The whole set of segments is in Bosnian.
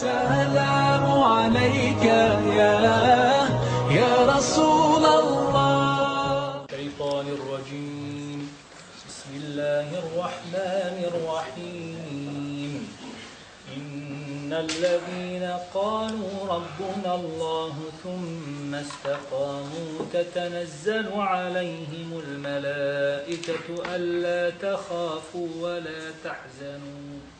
السلام عليك يا يا رسول الله. الشيطان الرجيم. بسم الله الرحمن الرحيم. إن الذين قالوا ربنا الله ثم استقاموا تتنزل عليهم الملائكة ألا تخافوا ولا تحزنوا.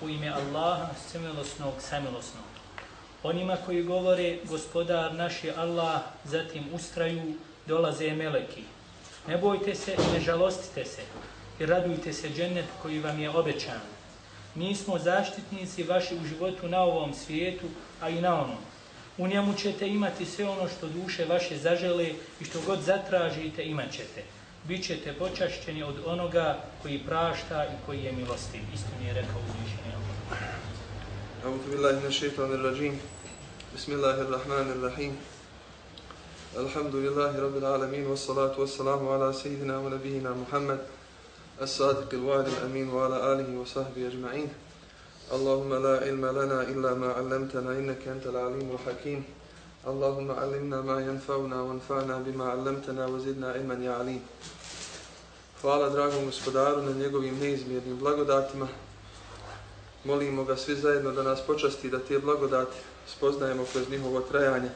U ime Allaha, samilosnog, samilosnog. Onima koji govore, gospodar naš je Allah, zatim ustraju, dolaze meleki. Ne bojte se i ne žalostite se i radujte se džennet koji vam je obećan. Mi smo zaštitnici vaši u životu na ovom svijetu, a i na onom. U njemu ćete imati sve ono što duše vaše zažele i što god zatražite imat ćete Bićete počašćeni od onoga koji prašta i koji je milostiv. Isto mi je rekao uzvišenje Allah. أعوذ بالله من الشيطان الرجيم بسم الله الرحمن الرحيم الحمد لله رب العالمين والصلاة والسلام على سيدنا ونبينا محمد الصادق الوعد الأمين وعلى آله وصحبه أجمعين اللهم لا علم لنا إلا ما علمتنا إنك أنت العليم الحكيم اللهم علمنا ما ينفعنا وانفعنا بما علمتنا وزدنا علما يا عليم Hvala dragom gospodaru na njegovim neizmjernim blagodatima. Molimo ga svi zajedno da nas počasti da te blagodati spoznajemo kroz njihovo trajanje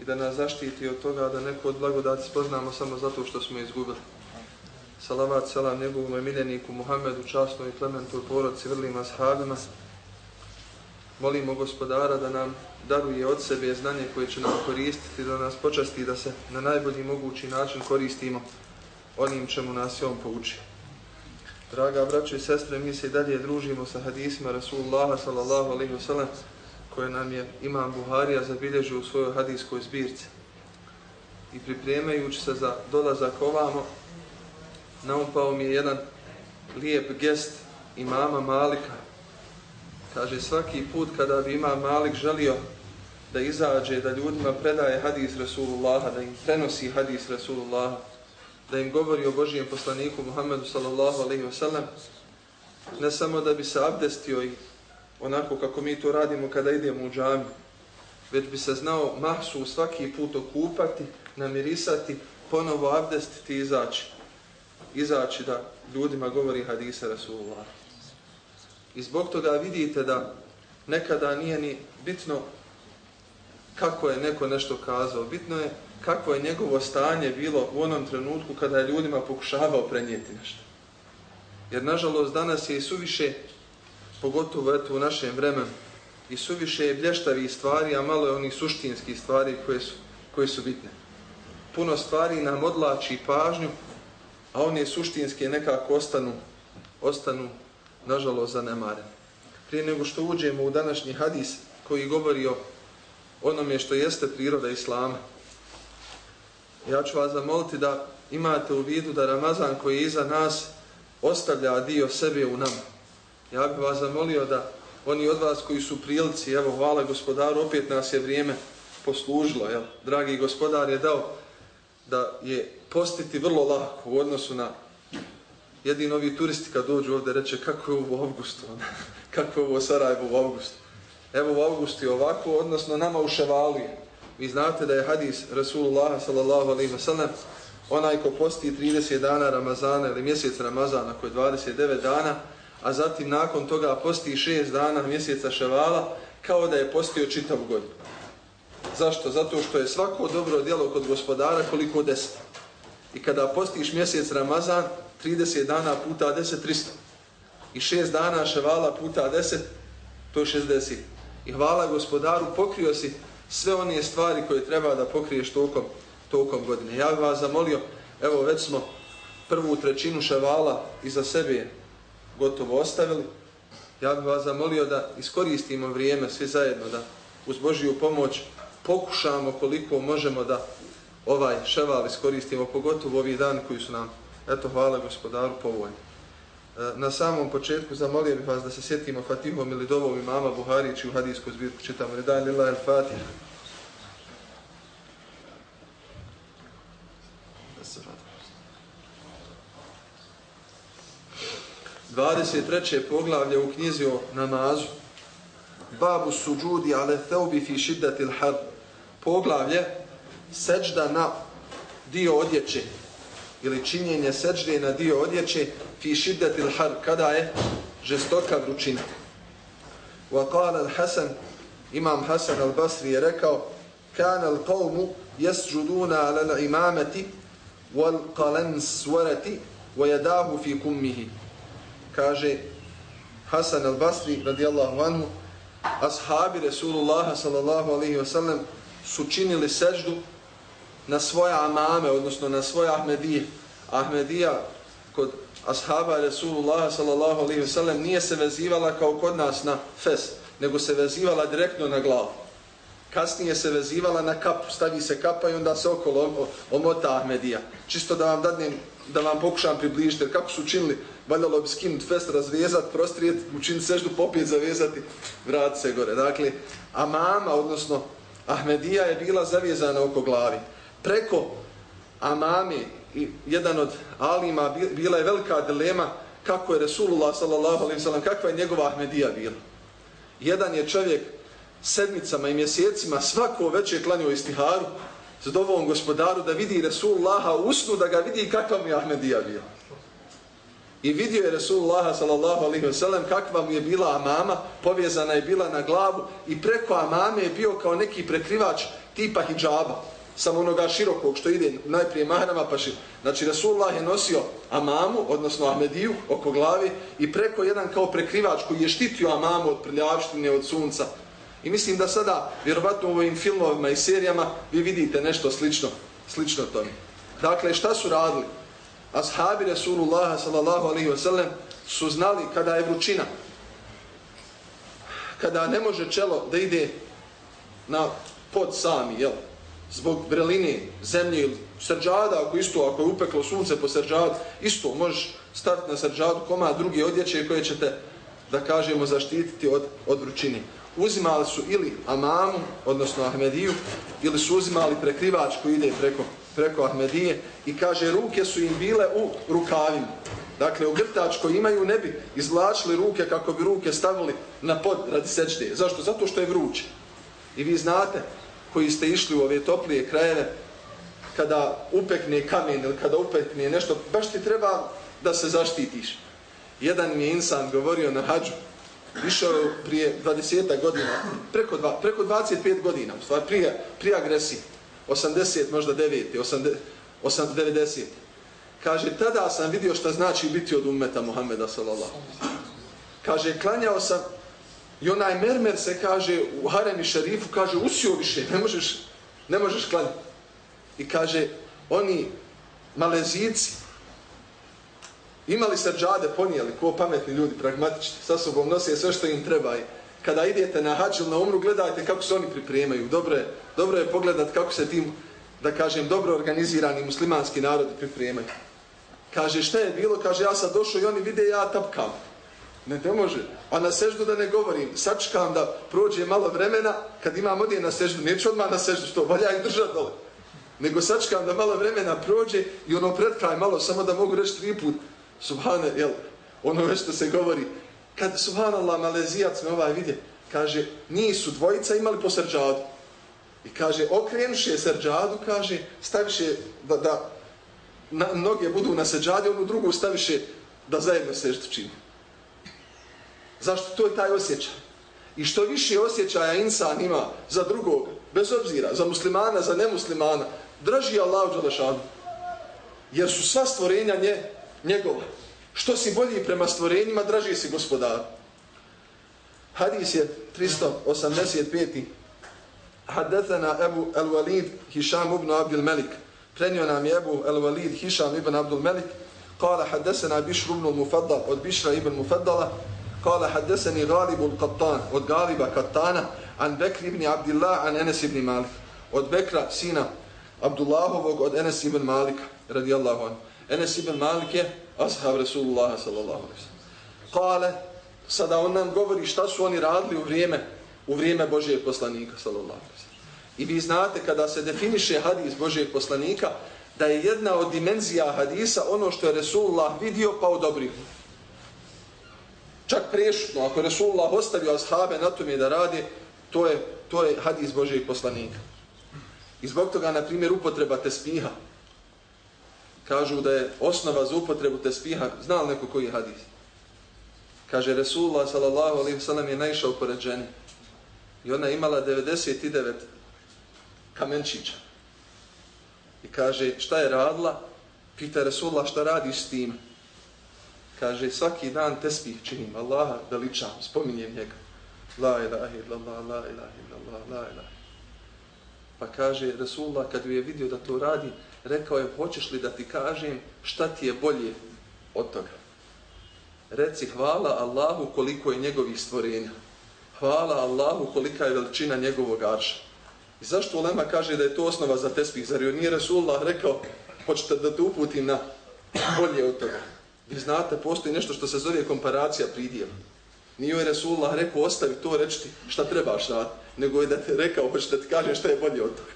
i da nas zaštiti od toga da neko od blagodati spoznamo samo zato što smo izgubili. Salavat, salam njegovom emiljeniku Muhammedu, častnoj i plementoj porodci, vrlima sahabima. Molimo gospodara da nam daruje od sebe znanje koje će nam koristiti, da nas počasti da se na najbolji mogući način koristimo onim čemu nas je on pouči. Draga braćo i sestre, mi se i dalje družimo sa hadisima Rasulullaha sallallahu alaihi wasallam koje nam je Imam Buharija zabilježio u svojoj hadijskoj zbirci. I pripremajući se za dolazak ovamo, naumpao mi je jedan lijep gest imama Malika. Kaže, svaki put kada bi ima Malik želio da izađe, da ljudima predaje hadis Rasulullaha, da im prenosi hadis Rasulullaha, da im govori o Božijem poslaniku Muhammedu sallallahu alaihi wasallam, ne samo da bi se abdestio i onako kako mi to radimo kada idemo u džami, već bi se znao mahsu svaki put okupati, namirisati, ponovo abdestiti i izaći. Izaći da ljudima govori hadisa Rasulullah. I zbog toga vidite da nekada nije ni bitno kako je neko nešto kazao. Bitno je kako je njegovo stanje bilo u onom trenutku kada je ljudima pokušavao prenijeti nešto. Jer nažalost danas je i suviše pogotovo eto u našem vremenu, i suviše je blještavi stvari, a malo je onih suštinskih stvari koje su, koje su bitne. Puno stvari nam odlači pažnju, a one suštinske nekako ostanu, ostanu nažalost zanemaren. Prije nego što uđemo u današnji hadis koji govori o onome što jeste priroda Islama, ja ću vas zamoliti da imate u vidu da Ramazan koji je iza nas ostavlja dio sebe u nama. Ja bih vas zamolio da oni od vas koji su prilici, evo hvala gospodaru, opet nas je vrijeme poslužilo. Jel? Dragi gospodar je dao da je postiti vrlo lako u odnosu na jedini ovi turisti kad dođu ovdje reče kako je ovo u avgustu, ono? kako je ovo Sarajevo u avgustu. Evo u avgustu je ovako, odnosno nama u Ševaliju. Vi znate da je hadis Rasulullah sallallahu alaihi wa sallam onaj ko posti 30 dana Ramazana ili mjesec Ramazana koji je 29 dana, a zatim nakon toga posti 6 dana mjeseca Ševala kao da je postio čitav godinu. Zašto? Zato što je svako dobro djelo kod gospodara koliko deset. I kada postiš mjesec Ramazan, 30 dana puta 10, 300. I 6 dana Ševala puta 10, to je 60. I hvala gospodaru, pokrio si sve one stvari koje treba da pokriješ tokom, tokom godine. Ja bih vas zamolio, evo već smo prvu trećinu ševala iza sebe gotovo ostavili. Ja bih vas zamolio da iskoristimo vrijeme svi zajedno, da uz Božiju pomoć pokušamo koliko možemo da ovaj ševal iskoristimo, pogotovo ovi dan koji su nam, eto, hvala gospodaru, povoljni. E, na samom početku zamolio bih vas da se sjetimo Fatihom ili dovom imama Buharići u hadijsku zbirku čitamo. Redan lila el Fatih. 23. poglavlje u knjizi o namazu. Babu suđudi ale theubi fi šiddatil had. Poglavlje seđda na dio odjeće ili činjenje seđde na dio odjeće fi šiddatil har, kada je žestoka vrućina. Wa qala al-Hasan Imam Hasan al-Basri je rekao kana al-qawmu yasjuduna ala al-imamati wal qalanswarati wa yadahu fi kummihi kaže Hasan al-Basri radijallahu anhu, ashabi Rasulullah sallallahu alaihi wa sallam su činili seždu na svoje amame, odnosno na svoje Ahmedije. Ahmedija kod ashaba Resulullah sallallahu alaihi wasallam nije se vezivala kao kod nas na fes, nego se vezivala direktno na glavu. Kasnije se vezivala na kapu, stavi se kapa i onda se okolo omota Ahmedija. Čisto da vam dadnem, da vam pokušam približiti, jer kako su činili valjalo bi skinuti fest, razvezati, prostrijet, učiniti seždu, popijeti, zavezati, vrati se gore. Dakle, a mama, odnosno Ahmedija je bila zavezana oko glavi. Preko Amami, jedan od alima, bila je velika dilema kako je Resulullah sallallahu alaihi sallam, kakva je njegova Ahmedija bila. Jedan je čovjek sedmicama i mjesecima svako već klanio istiharu za dovom gospodaru da vidi Resulullaha usnu da ga vidi kakva mu je Ahmedija bila. I vidio je Resulullah sallallahu alaihi ve sellem kakva mu je bila amama, povezana je bila na glavu i preko amame je bio kao neki prekrivač tipa hijjaba, samo onoga širokog što ide najprije mahrama pa šir. Znači Rasulullah je nosio amamu, odnosno Ahmediju, oko glavi i preko jedan kao prekrivač koji je štitio amamu od prljavštine, od sunca. I mislim da sada, vjerovatno u ovim filmovima i serijama, vi vidite nešto slično, slično tome. Dakle, šta su radili? ashabi Rasulullah sallallahu alaihi wa sallam su znali kada je vrućina, kada ne može čelo da ide na pod sami, jel? Zbog vreline, zemlje ili srđada, ako isto, ako je upeklo sunce po srđadu, isto možeš staviti na srđadu koma druge odjeće koje ćete, da kažemo, zaštititi od, od vrućine. Uzimali su ili amamu, odnosno Ahmediju, ili su uzimali prekrivač koji ide preko preko Ahmedije i kaže ruke su im bile u rukavima. Dakle, u grtač koji imaju ne bi izvlačili ruke kako bi ruke stavili na pod radi sečde. Zašto? Zato što je vruće. I vi znate koji ste išli u ove toplije krajeve kada upekne kamen ili kada upekne nešto, baš ti treba da se zaštitiš. Jedan mi je insan govorio na hađu, išao prije 20 godina, preko, dva, preko 25 godina, u stvari prije, prije agresije. 80, možda 9, 80, 90. Kaže, tada sam vidio šta znači biti od ummeta Muhammeda sallallahu. Kaže, klanjao sam i onaj mermer se kaže u haremi šerifu, kaže, usio više, ne možeš, ne možeš klanjati. I kaže, oni malezici imali srđade, ponijeli, ko pametni ljudi, pragmatični, sa sobom nosije sve što im treba i kada idete na hađu, na umru, gledajte kako se oni pripremaju. Dobro je, dobro je pogledat kako se tim, da kažem, dobro organizirani muslimanski narodi pripremaju. Kaže, šta je bilo? Kaže, ja sam došao i oni vide ja tapkam. Ne, ne može. A na seždu da ne govorim. Sačkam da prođe malo vremena, kad imam odje na seždu, neću odmah na seždu, što valja i držat dole. Nego sačkam da malo vremena prođe i ono pred kraj malo, samo da mogu reći tri put. Subhane, jel, ono već što se govori, kad subhanallah malezijac me ovaj vidje, kaže, nisu dvojica imali po srđadu. I kaže, okrenuše srđadu, kaže, staviše da, da na, noge budu na srđadi, onu drugu staviše da zajedno seždu čini. Zašto? To je taj osjećaj. I što više osjećaja insan ima za drugog, bez obzira, za muslimana, za nemuslimana, drži Allah u Đalešanu. Jer su sva stvorenja nje, njegova. Što si bolji prema stvorenjima, draži si gospodar. Hadis je 385. Hadethena Ebu El-Walid Hišam ibn Abdul Melik. Prenio nam je Ebu El-Walid Hišam ibn Abdul Melik. Kala hadesena Bišr ibn Mufaddal od Bišra ibn Mufaddala. قال حدثني غالب القطان od Galiba Qattana, an Bekri ibn Abdillah, an Enes ibn Malik. Od Bekra, sina Abdullahovog, od Enes ibn Malika, radijallahu anhu. Enes ibn Malik je ashab Rasulullah sallallahu alaihi sallam. Kale, sada on nam govori šta su oni radili u vrijeme, u vrijeme Božijeg poslanika sallallahu alaihi sallam. I vi znate kada se definiše hadis Božijeg poslanika, da je jedna od dimenzija hadisa ono što je Resulullah vidio pa odobrio. Čak prešutno, ako je Resulullah ostavio ashabe na tome da radi, to je, to je hadis Božijeg poslanika. I zbog toga, na primjer, upotreba tespiha. Kažu da je osnova za upotrebu tespiha, zna li neko koji je hadis? Kaže, Resulullah sallallahu alaihi je naišao pored žene. I ona imala 99 kamenčića. I kaže, šta je radila? Pita Resulullah, šta radiš s tim? Kaže, svaki dan tesbih činim, Allaha veličam, spominjem njega. La ilaha illallah, la ilaha illallah, la ilaha. Pa kaže, Resulullah, kad je vidio da to radi, rekao je, hoćeš li da ti kažem šta ti je bolje od toga? Reci, hvala Allahu koliko je njegovih stvorenja. Hvala Allahu kolika je veličina njegovog arša. I zašto Ulema kaže da je to osnova za tespih? Zar joj nije Resulullah rekao, hoćete da te uputim na bolje od toga? Vi znate, postoji nešto što se zove komparacija pridjeva. Nije ovaj je Resulullah rekao, ostavi to, reći ti šta trebaš raditi, nego je da te rekao, hoće da ti kažem šta je bolje od toga.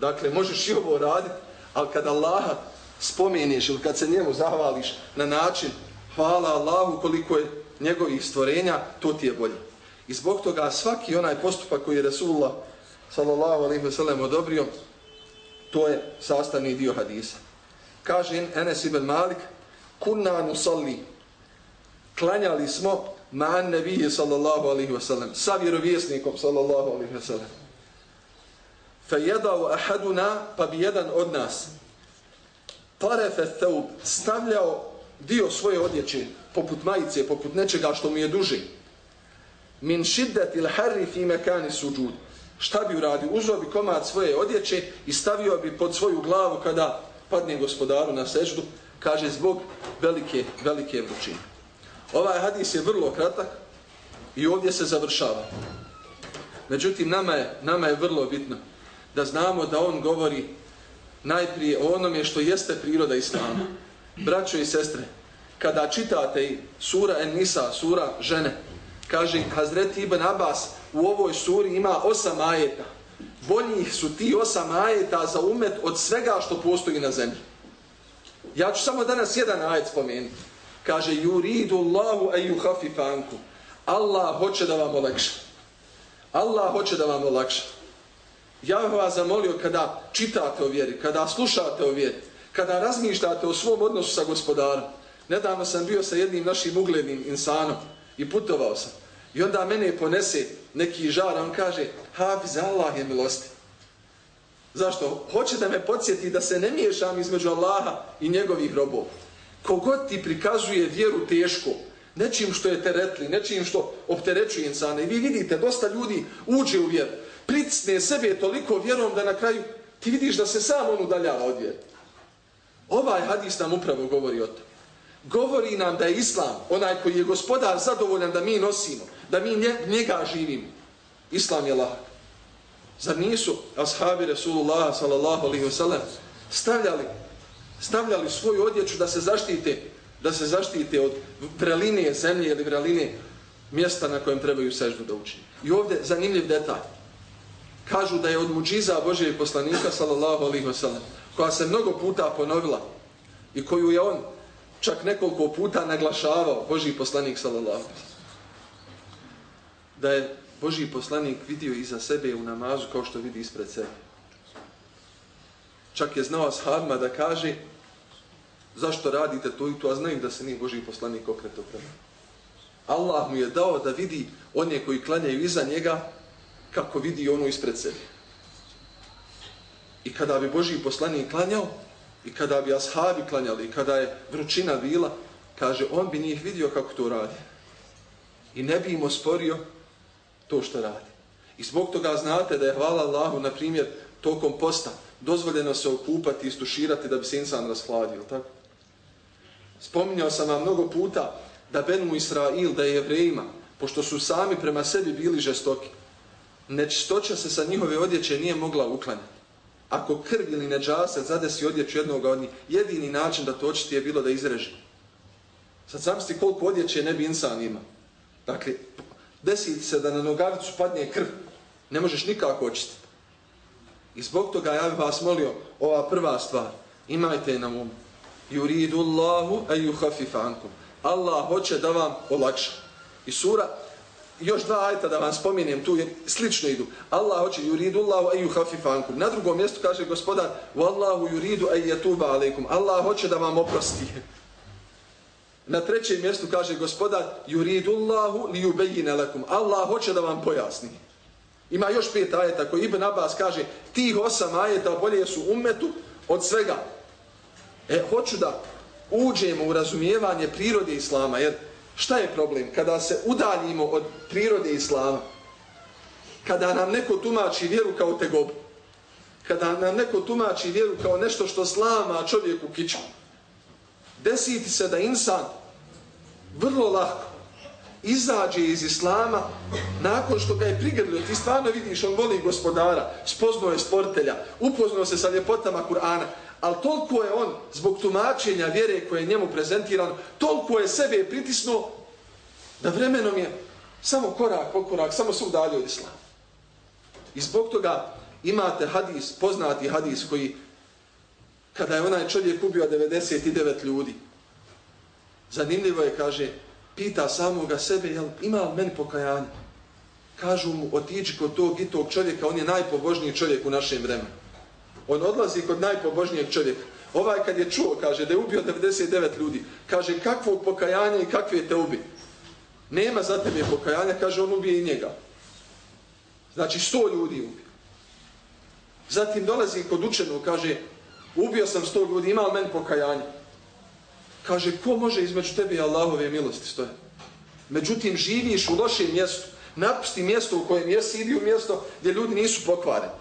Dakle, možeš i ovo raditi, ali kad Allaha spomeniš ili kad se njemu zahvališ na način hvala Allahu koliko je njegovih stvorenja, to ti je bolje. I zbog toga svaki onaj postupak koji je Resulullah sallallahu alaihi wa sallam odobrio, to je sastavni dio hadisa. Kaže Enes ibn Malik, kunna nusalli, klanjali smo ma'an nebije sallallahu alaihi wa sallam, sa vjerovjesnikom sallallahu alaihi wa sallam. Fe jedao ahaduna, pa bi jedan od nas, tarefe theub, stavljao dio svoje odjeće, poput majice, poput nečega što mu je duži, min šiddet il harri fi mekani suđud, šta bi uradio? Uzeo bi komad svoje odjeće i stavio bi pod svoju glavu kada padne gospodaru na seždu, kaže zbog velike, velike vrućine. Ovaj hadis je vrlo kratak i ovdje se završava. Međutim, nama je, nama je vrlo bitno da znamo da on govori najprije o onome što jeste priroda Islama. Braćo i sestre, kada čitate sura En-Nisa, sura žene, kaže Hazreti Ibn Abbas u ovoj suri ima osam ajeta. Boljih su ti osam ajeta za umet od svega što postoji na zemlji. Ja ću samo danas jedan ajet spomenuti. Kaže, yuridu Allahu a yuhafifanku. Allah hoće da vam olakša. Allah hoće da vam olakša. Ja bih vas zamolio kada čitate o vjeri, kada slušate o vjeri, kada razmišljate o svom odnosu sa gospodarom. Nedavno sam bio sa jednim našim uglednim insanom i putovao sam. I onda mene ponese neki žar, on kaže, Hafiz, Allah je milosti. Zašto? Hoće da me podsjeti da se ne miješam između Allaha i njegovih robova. Kogod ti prikazuje vjeru teško, nečim što je teretli, nečim što opterećuje insana. I vi vidite, dosta ljudi uđe u vjeru, pricne sebe toliko vjerom da na kraju ti vidiš da se sam on udaljava od vjeru. Ovaj hadis nam upravo govori o tom. Govori nam da je Islam, onaj koji je gospodar zadovoljan da mi nosimo, da mi njega živimo. Islam je lahak. Zar nisu ashabi Resulullah sallallahu alaihi wasallam stavljali, stavljali svoju odjeću da se zaštite da se zaštite od vreline zemlje ili vreline mjesta na kojem trebaju seždu da učini. I ovdje zanimljiv detalj. Kažu da je od muđiza Božije poslanika sallallahu alaihi wasallam koja se mnogo puta ponovila i koju je on čak nekoliko puta naglašavao Božji poslanik sallallahu alaihi wasallam da je Božji poslanik vidio iza sebe u namazu kao što vidi ispred sebe. Čak je znao ashabima da kaže zašto radite to i to, a znaju da se nije Božji poslanik okreto prema. Allah mu je dao da vidi one koji klanjaju iza njega kako vidi ono ispred sebe. I kada bi Božji poslanik klanjao, i kada bi ashabi klanjali, i kada je vrućina bila, kaže, on bi njih vidio kako to radi. I ne bi im osporio to što radi. I zbog toga znate da je hvala Allahu, na primjer, tokom posta, dozvoljeno se okupati i istuširati da bi se insan rashladio, tako? Spominjao sam vam mnogo puta da Benu Israil, da je jevrejima, pošto su sami prema sebi bili žestoki, nečistoća se sa njihove odjeće nije mogla uklanjati. Ako krv ili neđase zadesi odjeću jednog od njih, jedini način da to očiti je bilo da izreži. Sad sam sti koliko odjeće ne bi insan ima. Dakle, desi se da na nogavicu padne krv, ne možeš nikako očistiti. I zbog toga ja bih vas molio, ova prva stvar, imajte je na umu. Yuridu Allahu a yukhaffifa ankum. Allah hoće da vam olakša. I sura još dva ajta da vam spominjem tu jer slično idu. Allah hoće yuridu Allahu a yukhaffifa ankum. Na drugom mjestu kaže gospodar wallahu yuridu an yatuba alaykum. Allah hoće da vam oprosti. Na trećem mjestu kaže gospodar yuridu Allahu li yubayyana lakum. Allah hoće da vam pojasni. Ima još pet ajeta koji Ibn Abbas kaže tih osam ajeta bolje su umetu od svega. E, hoću da uđemo u razumijevanje prirode Islama, jer šta je problem? Kada se udaljimo od prirode Islama, kada nam neko tumači vjeru kao tegobu, kada nam neko tumači vjeru kao nešto što slama čovjeku kičku, desiti se da insan vrlo lako izađe iz islama nakon što ga je prigrlio. Ti stvarno vidiš, on voli gospodara, spoznao je stvoritelja, upoznao se sa ljepotama Kur'ana, ali toliko je on, zbog tumačenja vjere koje je njemu prezentirano, toliko je sebe pritisnuo da vremenom je samo korak po korak, samo se udalio od islama. I zbog toga imate hadis, poznati hadis koji kada je onaj čovjek ubio 99 ljudi, zanimljivo je, kaže, pita samoga sebe, jel ima li meni pokajanje? Kažu mu, otiđi kod tog i tog čovjeka, on je najpobožniji čovjek u našem vremenu. On odlazi kod najpobožnijeg čovjeka. Ovaj kad je čuo, kaže, da je ubio 99 ljudi, kaže, kakvog pokajanja i kakve te ubi? Nema za tebe pokajanja, kaže, on ubije i njega. Znači, 100 ljudi ubi. Zatim dolazi kod učenog, kaže, ubio sam 100 ljudi, ima li meni pokajanje? Kaže, ko može između tebe i Allahove milosti stoje? Međutim, živiš u lošem mjestu, napusti mjesto u kojem jesi, idi u mjesto gdje ljudi nisu pokvareni.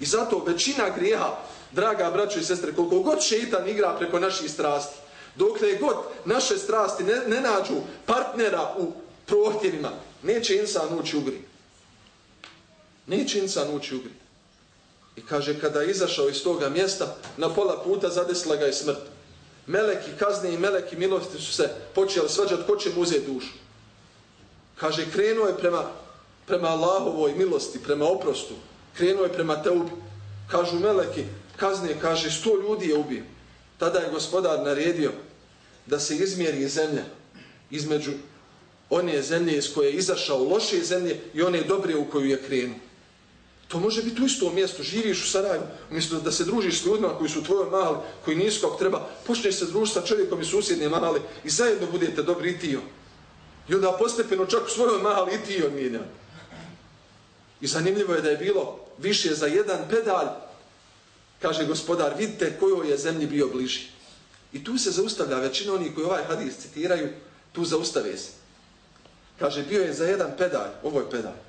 I zato većina grijeha, draga braćo i sestre, koliko god šeitan igra preko naših strasti, dokle god naše strasti ne, ne nađu partnera u prohtjevima, neće insan ući u grijeh. Neće insan ući u grijeh. I kaže, kada je izašao iz toga mjesta, na pola puta zadesla ga je smrt. Meleki kazne i meleki milosti su se počeli svađati, ko će mu uzeti dušu. Kaže, krenuo je prema, prema Allahovoj milosti, prema oprostu, krenuo je prema te ubi. Kažu meleki, kazne, kaže, sto ljudi je ubio. Tada je gospodar naredio da se izmjeri zemlja između one zemlje iz koje je izašao loše zemlje i one dobre u koju je krenuo. To može biti u istom mjestu, živiš u Sarajevu, umjesto da se družiš s ljudima koji su tvoje mali, koji nisu kako treba, počneš se družiti sa čovjekom iz susjedne mali i zajedno budete dobri i ti on. I onda postepeno čak u svojoj mali i ti on mijenja. I zanimljivo je da je bilo više za jedan pedalj, kaže gospodar, vidite kojoj je zemlji bio bliži. I tu se zaustavlja većina onih koji ovaj hadis citiraju, tu zaustave se. Kaže, bio je za jedan pedalj, ovo je pedalj,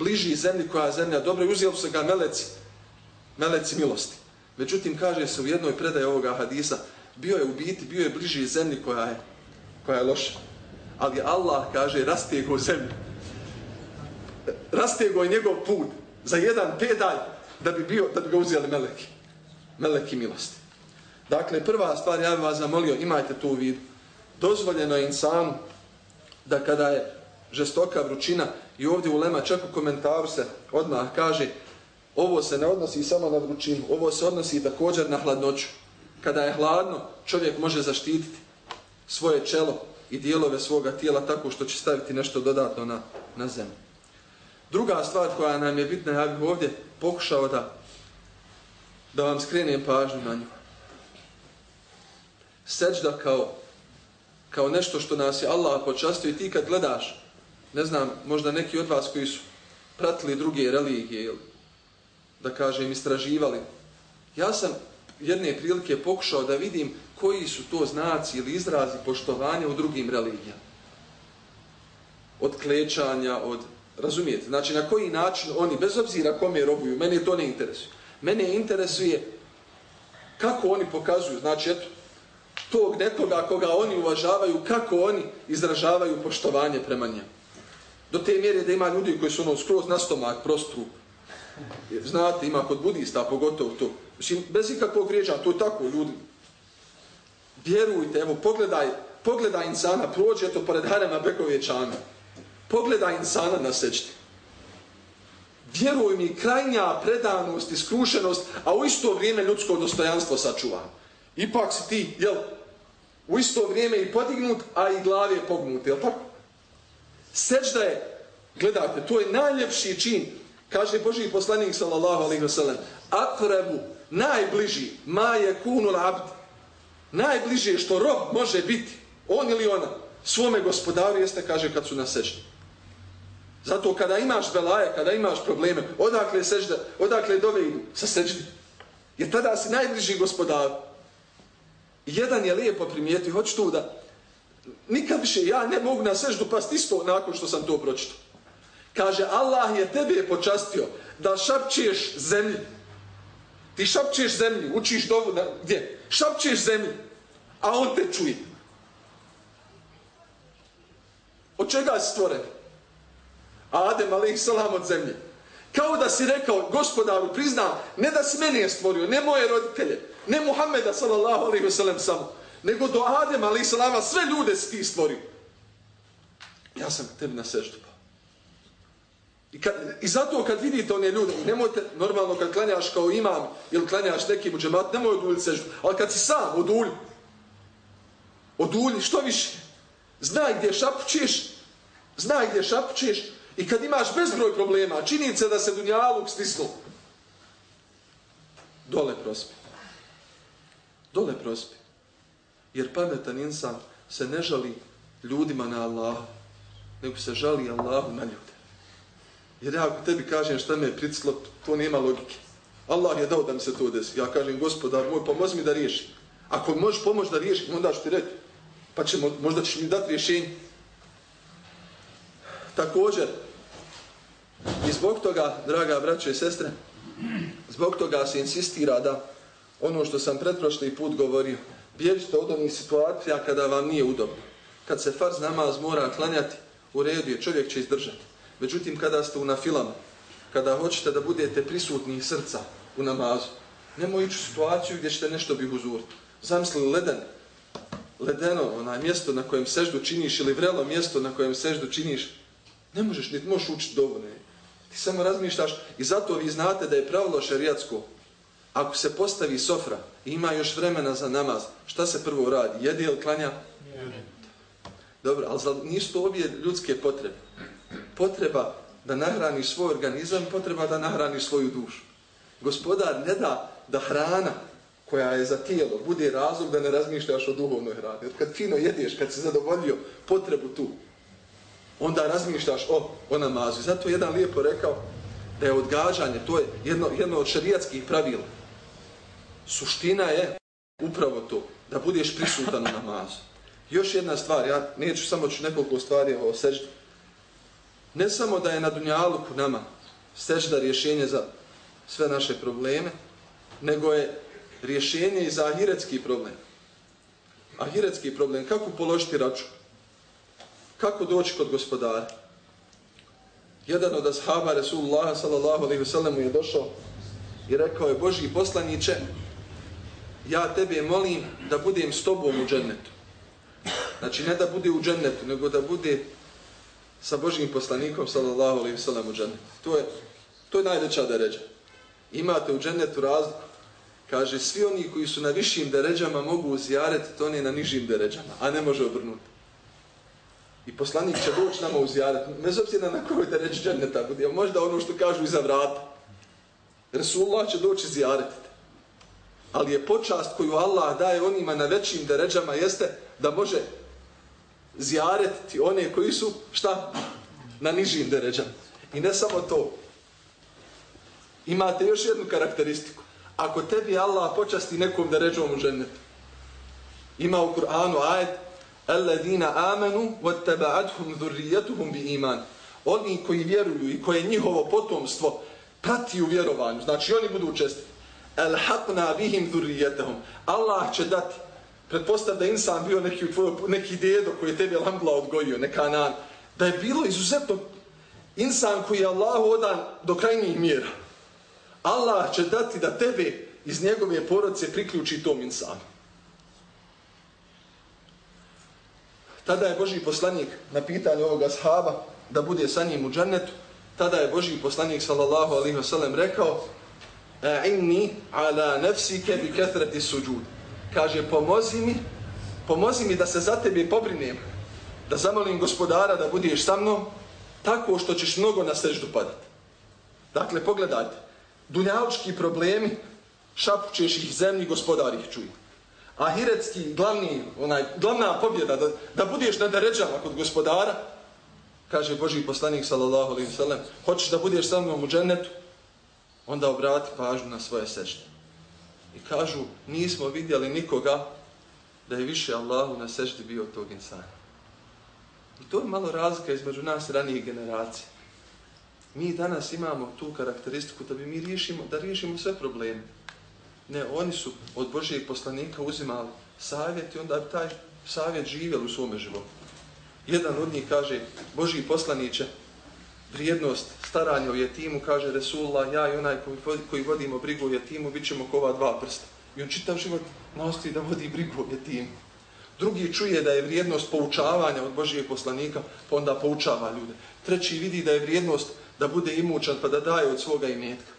bliži zemlji koja je zemlja dobra i uzijeli su ga meleci, meleci milosti. Međutim, kaže se u jednoj predaji ovoga hadisa, bio je u biti, bio je bliži zemlji koja je, koja je loša. Ali Allah, kaže, rastijego zemlju rastego je njegov put za jedan pedalj da bi, bio, da bi ga uzijeli meleki. Meleki milosti. Dakle, prva stvar, ja bih vas zamolio, imajte tu u vidu. Dozvoljeno je insanu da kada je žestoka vrućina i ovdje u Lema čak u komentaru se odmah kaže ovo se ne odnosi samo na vrućinu, ovo se odnosi također na hladnoću. Kada je hladno, čovjek može zaštititi svoje čelo i dijelove svoga tijela tako što će staviti nešto dodatno na, na zemlju. Druga stvar koja nam je bitna, ja bih ovdje pokušao da, da vam skrenem pažnju na nju. Seđda kao, kao nešto što nas je Allah počastio i ti kad gledaš, ne znam, možda neki od vas koji su pratili druge religije ili da kažem istraživali, ja sam jedne prilike pokušao da vidim koji su to znaci ili izrazi poštovanja u drugim religijama. Od klečanja, od Razumijete? Znači, na koji način oni, bez obzira kome robuju, mene to ne interesuje. Mene interesuje kako oni pokazuju. Znači, eto, tog nekoga koga oni uvažavaju, kako oni izražavaju poštovanje prema njemu. Do te mjere da ima ljudi koji su ono skroz na stomak prostru. Znate, ima kod budista pogotovo to. Mislim, bez ikakvog vrijeđa, to je tako ljudi. Vjerujte, evo, pogledaj, pogledaj insana, prođe to pored Harema Bekovičana. Pogledaj insana na sečti. Vjeruj mi, krajnja predanost i skrušenost, a u isto vrijeme ljudsko dostojanstvo sačuva. Ipak si ti, jel, u isto vrijeme i podignut, a i glavi je pognut, jel tako? Seđda je, gledajte, to je najljepši čin, kaže Boži poslanik sallallahu alaihi wa sallam, akrebu, najbliži, ma je kunul abd, najbliže što rob može biti, on ili ona, svome gospodaru jeste, kaže, kad su na seđdi. Zato kada imaš belaje, kada imaš probleme, odakle sežda, odakle dove idu? Sa seđdi. Jer tada si najbliži gospodaru. Jedan je lijepo primijetio, hoću tu da nikad više ja ne mogu na seždu past isto nakon što sam to pročito. Kaže, Allah je tebe počastio da šapčeš zemlji. Ti šapčeš zemlji, učiš dovu, na, gdje? Šapčeš zemlji, a on te čuje. Od čega si stvoren? Adem alaih salam od zemlje. Kao da si rekao, gospodaru, priznam, ne da si mene stvorio, ne moje roditelje, ne Muhammeda sallallahu alaihi wasallam, samo, nego do Adem alaih salama sve ljude si ti stvorio. Ja sam tebi na seždu pao. I, kad, I zato kad vidite one ljude, nemojte normalno kad klanjaš kao imam ili klanjaš nekim u džemat, nemoj odulji seždu. Ali kad si sam, odulji. Odulji, što više. Znaj gdje šapućeš, znaj gdje šapućeš, I kad imaš bezbroj problema, čini se da se dunjaluk stisnu. Dole prospi. Dole prospi. Jer pametan insan se ne žali ljudima na Allahu, nego se žali Allahu na ljude. Jer ja ako tebi kažem šta me je priclo, to nema logike. Allah je dao da mi se to desi. Ja kažem, gospodar moj, pomozi mi da riješim. Ako možeš pomoći da riješim, onda ću ti reći. Pa će, možda ćeš mi dati rješenje. Također, i zbog toga, draga braće i sestre, zbog toga se insistira da ono što sam pretprošli put govorio, bježite od onih situacija kada vam nije udobno. Kad se farz namaz mora klanjati, u redu je, čovjek će izdržati. Međutim, kada ste u nafilama, kada hoćete da budete prisutni srca u namazu, nemoj ići u situaciju gdje ćete nešto bi uzuriti. Zamisli leden, ledeno, onaj mjesto na kojem seždu činiš ili vrelo mjesto na kojem seždu činiš, Ne možeš, niti možeš učiti dovoljno. Ti samo razmišljaš i zato vi znate da je pravilo šerijatsko Ako se postavi sofra i ima još vremena za namaz, šta se prvo radi? Jede ili klanja? Dobro, ali nisu to obje ljudske potrebe. Potreba da nahraniš svoj organizam, potreba da nahraniš svoju dušu. Gospodar ne da da hrana koja je za tijelo bude razlog da ne razmišljaš o duhovnoj hrani. Jer kad fino jedeš, kad si zadovoljio potrebu tu, onda razmišljaš o, o namazu. Zato je jedan lijepo rekao da je odgađanje, to je jedno, jedno od šarijatskih pravila. Suština je upravo to, da budeš prisutan u namazu. Još jedna stvar, ja neću samo ću nekoliko stvari o seždi. Ne samo da je na dunjaluku nama sežda rješenje za sve naše probleme, nego je rješenje i za ahiretski problem. Ahiretski problem, kako položiti račun? kako doći kod gospodara. Jedan od ashaba Resulullah sallallahu alaihi wasallam je došao i rekao je Boži poslaniće, ja tebe molim da budem s tobom u džennetu. Znači ne da bude u džennetu, nego da bude sa Božim poslanikom sallallahu alaihi wasallam u džennetu. To je, to je najveća deređa. Imate u džennetu razliku. Kaže, svi oni koji su na višim deređama mogu uzjareti, to ne na nižim deređama, a ne može obrnuti. I poslanik će doći nama uzjarat. Bez obzira na kojoj deređi dženneta bude. Možda ono što kažu iza vrata. Resulullah će doći zjaretiti. Ali je počast koju Allah daje onima na većim deređama jeste da može zjaretiti one koji su, šta? Na nižim deređama. I ne samo to. Imate još jednu karakteristiku. Ako tebi Allah počasti nekom deređom u ženetu, Ima u Kur'anu ajet alladina amanu wattaba'atuhum dhurriyyatuhum biiman oni koji vjeruju i koje njihovo potomstvo prati u vjerovanju znači oni budu česti Elhaqna bihim dhurriyyatuhum Allah će dati Pretpostav da insan bio neki, tvoj, neki dedo koji je tebi alhamdulillah odgojio, neka nan. Da je bilo izuzetno insan koji je Allahu odan do krajnjih mjera. Allah će dati da tebe iz njegove porodice priključi tom insanu. Tada je Boži poslanik na pitanje ovoga sahaba da bude sa njim u džannetu. Tada je Boži poslanik sallallahu alaihi wasallam rekao a'inni ala nafsika bi kathrati sujud. Kaže pomozi mi, pomozi mi da se za tebe pobrinem, da zamolim gospodara da budeš sa mnom tako što ćeš mnogo na seždu padati. Dakle, pogledajte, dunjalički problemi, šapućeš ih zemlji, gospodar ih čuje. Ahiretski, glavni, onaj, glavna pobjeda, da, da budeš na deređama kod gospodara, kaže Boži poslanik, sallallahu alaihi sallam, hoćeš da budeš sa mnom u džennetu, onda obrati pažnju na svoje sežde. I kažu, nismo vidjeli nikoga da je više Allahu na seždi bio tog insana. I to je malo razlika između nas ranijih generacija. Mi danas imamo tu karakteristiku da bi mi riješimo, da riješimo sve probleme. Ne, oni su od Božijeg poslanika uzimali savjet i onda bi taj savjet živjeli u svome životu. Jedan od njih kaže, Božiji poslaniće, vrijednost staranja o jetimu, kaže Resulullah, ja i onaj koji, koji vodimo brigu o jetimu, bit ćemo kova dva prsta. I on čitav život nastoji da vodi brigu o jetimu. Drugi čuje da je vrijednost poučavanja od Božijeg poslanika, pa onda poučava ljude. Treći vidi da je vrijednost da bude imućan, pa da daje od svoga imetka.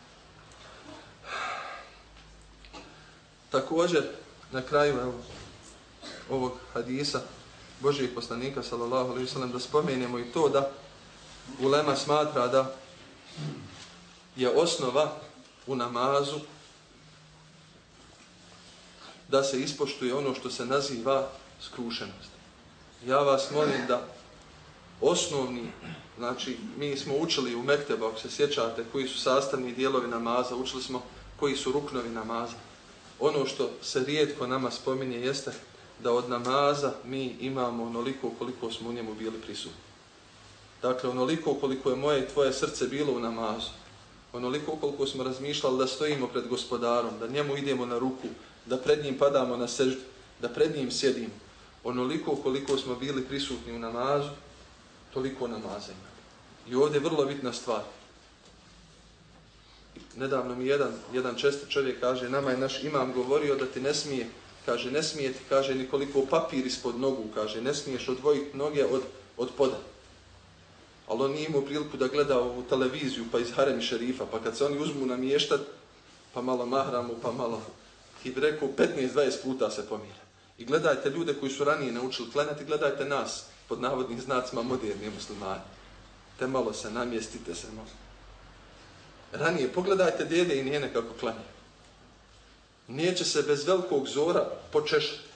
Također, na kraju evo, ovog hadisa Božijeg poslanika, sallallahu alaihi sallam, da spomenemo i to da Ulema smatra da je osnova u namazu da se ispoštuje ono što se naziva skrušenost. Ja vas molim da osnovni, znači mi smo učili u Mektebu, ako se sjećate, koji su sastavni dijelovi namaza, učili smo koji su ruknovi namaza. Ono što se rijetko nama spominje jeste da od namaza mi imamo onoliko koliko smo u njemu bili prisutni. Dakle, onoliko koliko je moje i tvoje srce bilo u namazu, onoliko koliko smo razmišljali da stojimo pred gospodarom, da njemu idemo na ruku, da pred njim padamo na seždu, da pred njim sjedimo, onoliko koliko smo bili prisutni u namazu, toliko namaza ima. I ovdje je vrlo bitna stvar. Nedavno mi jedan, jedan često čovjek kaže, nama je naš imam govorio da ti ne smije, kaže, ne smije ti, kaže, nikoliko papir ispod nogu, kaže, ne smiješ odvojiti noge od, od poda ali on nije imao priliku da gleda ovu televiziju pa iz Harem šerifa, pa kad se oni uzmu na mještat, pa malo mahramu, pa malo, i bi rekao 15-20 puta se pomira. I gledajte ljude koji su ranije naučili klenati, gledajte nas, pod navodnim znacima moderni muslimani. Te malo se namjestite se malo. Ranije, pogledajte djede i njene kako klanje. Neće se bez velikog zora počešati.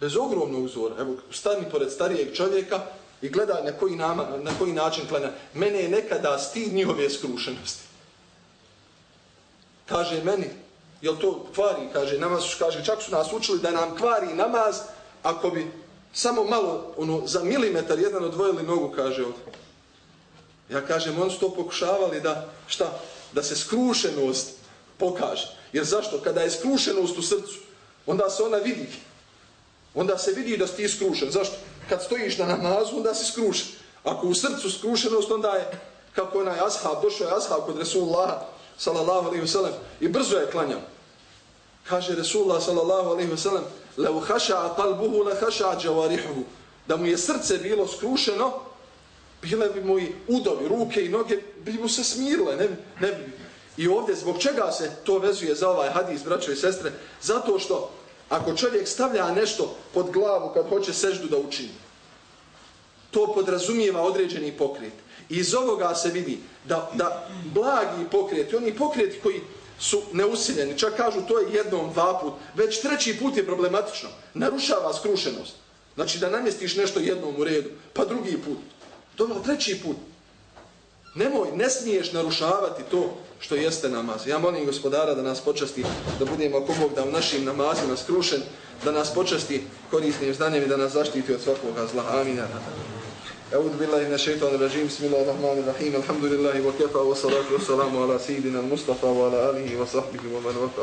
Bez ogromnog zora. Evo, stani pored starijeg čovjeka, i gleda na koji, nama, na koji način klanja. Mene je nekada stid njihove skrušenosti. Kaže meni, jel to kvari, kaže, namaz, kaže, čak su nas učili da nam kvari namaz, ako bi samo malo, ono, za milimetar jedan odvojili nogu, kaže ovdje. Ja kažem, oni su to pokušavali da, šta, da se skrušenost pokaže. Jer zašto? Kada je skrušenost u srcu, onda se ona vidi. Onda se vidi da si ti skrušen. Zašto? Kad stojiš na namazu, onda si skrušen. Ako u srcu skrušenost, onda je, kako onaj ashab, došao je ashab kod Resulullah, sallallahu alaihi wasallam, i brzo je klanjao. Kaže Resulullah, sallallahu alaihi wasallam, leu haša qalbuhu, le haša džavarihuhu. Da mu je srce bilo skrušeno, bile bi mu i udovi, ruke i noge, bi mu se smirile, ne, ne bi. I ovdje, zbog čega se to vezuje za ovaj hadis, braćo i sestre? Zato što Ako čovjek stavlja nešto pod glavu kad hoće seždu da učini, to podrazumijeva određeni pokret. I iz ovoga se vidi da, da blagi pokreti, oni pokreti koji su neusiljeni, čak kažu to je jednom, dva put, već treći put je problematično, narušava skrušenost. Znači da namjestiš nešto jednom u redu, pa drugi put. Dobro, treći put. Nemoj, ne smiješ narušavati to što jeste namaz. Ja molim gospodara da nas počasti, da budemo ako Bog da u našim namazima skrušen, da nas počasti korisnim znanjem i da nas zaštiti od svakoga zla. Amin. أعوذ بالله من الشيطان الرجيم بسم الله الرحمن الرحيم الحمد لله وكفى والصلاة والسلام على سيدنا المصطفى وعلى آله وصحبه ومن وفى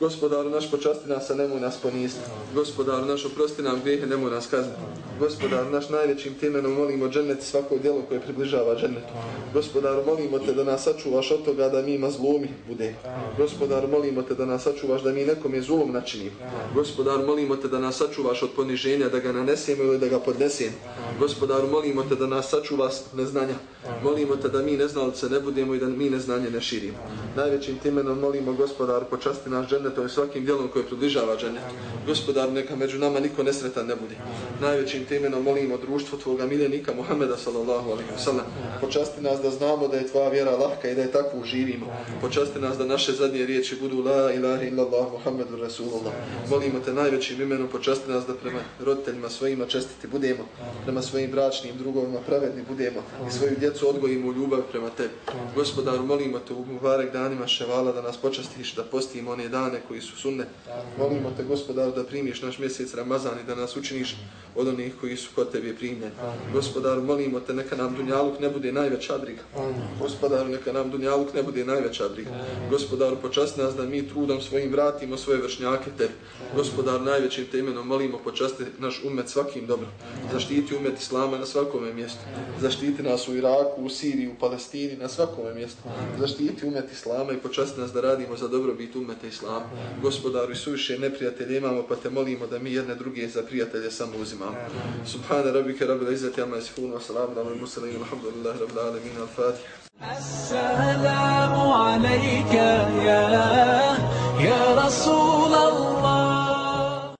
Gospodaru naš počasti nas, a nemoj nas poniziti. Gospodaru naš oprosti nam grijehe, nemoj nas kazniti. Gospodaru naš najvećim timenom molimo džennet svako djelo koje približava džennetu. Gospodaru molimo te da nas sačuvaš od toga da mi ima zlumi bude. Gospodaru molimo te da nas sačuvaš da mi nekom je zulom načinimo. Gospodaru molimo te da nas sačuvaš od poniženja, da ga nanesemo ili da ga podnesemo. Gospodaru molimo te da nas sačuvaš neznanja. Molimo te da mi neznalice ne budemo i da mi neznanje ne širimo. Najvećim timenom molimo gospodaru počasti naš džennet i svakim djelom koje približava džennet. Gospodar, neka među nama niko nesretan ne bude. Najvećim temenom molimo društvo tvoga miljenika Muhameda sallallahu alaihi wa sallam. Počasti nas da znamo da je tvoja vjera lahka i da je takvu živimo. Počasti nas da naše zadnje riječi budu la ilaha illallah Muhammedu Rasulullah. Molimo te najvećim imenom počasti nas da prema roditeljima svojima čestiti budemo. Prema svojim bračnim drugovima pravedni budemo. I svoju djecu odgojimo u ljubav prema tebi. Gospodaru molimo te u mubarek danima ševala da nas počastiš da postimo one dane koji su sunne. Molimo te gospodaru da primiš naš mjesec Ramazan i da nas učiniš od onih koji su kod tebi primljeni. Gospodaru molimo te neka nam dunjaluk ne bude najveća briga. Gospodaru neka nam dunjaluk ne bude najveća briga. Gospodaru počasti nas da mi trudom svojim vratimo svoje vršnjake tebi. Gospodaru najvećim te imenom molimo počasti naš umet svakim dobrom. Zaštiti umet Islama na svakome mjestu. Zaštiti nas u Iraku, u Siriji, u Palestini, na svakome mjestu. Zaštiti umet Islama i počasti nas da radimo za dobrobit umeta Islama. Gospodaru suviše neprijatelje imamo, pa te molimo da mi jedne druge za prijatelje samo uzimamo. Subhane rabike rabbi da izzati amma isfuhunu, assalamu alaikum muslimu, alhamdulillah, rabbi da alamin al-fatih. Assalamu alaika ya, ya Rasulallah.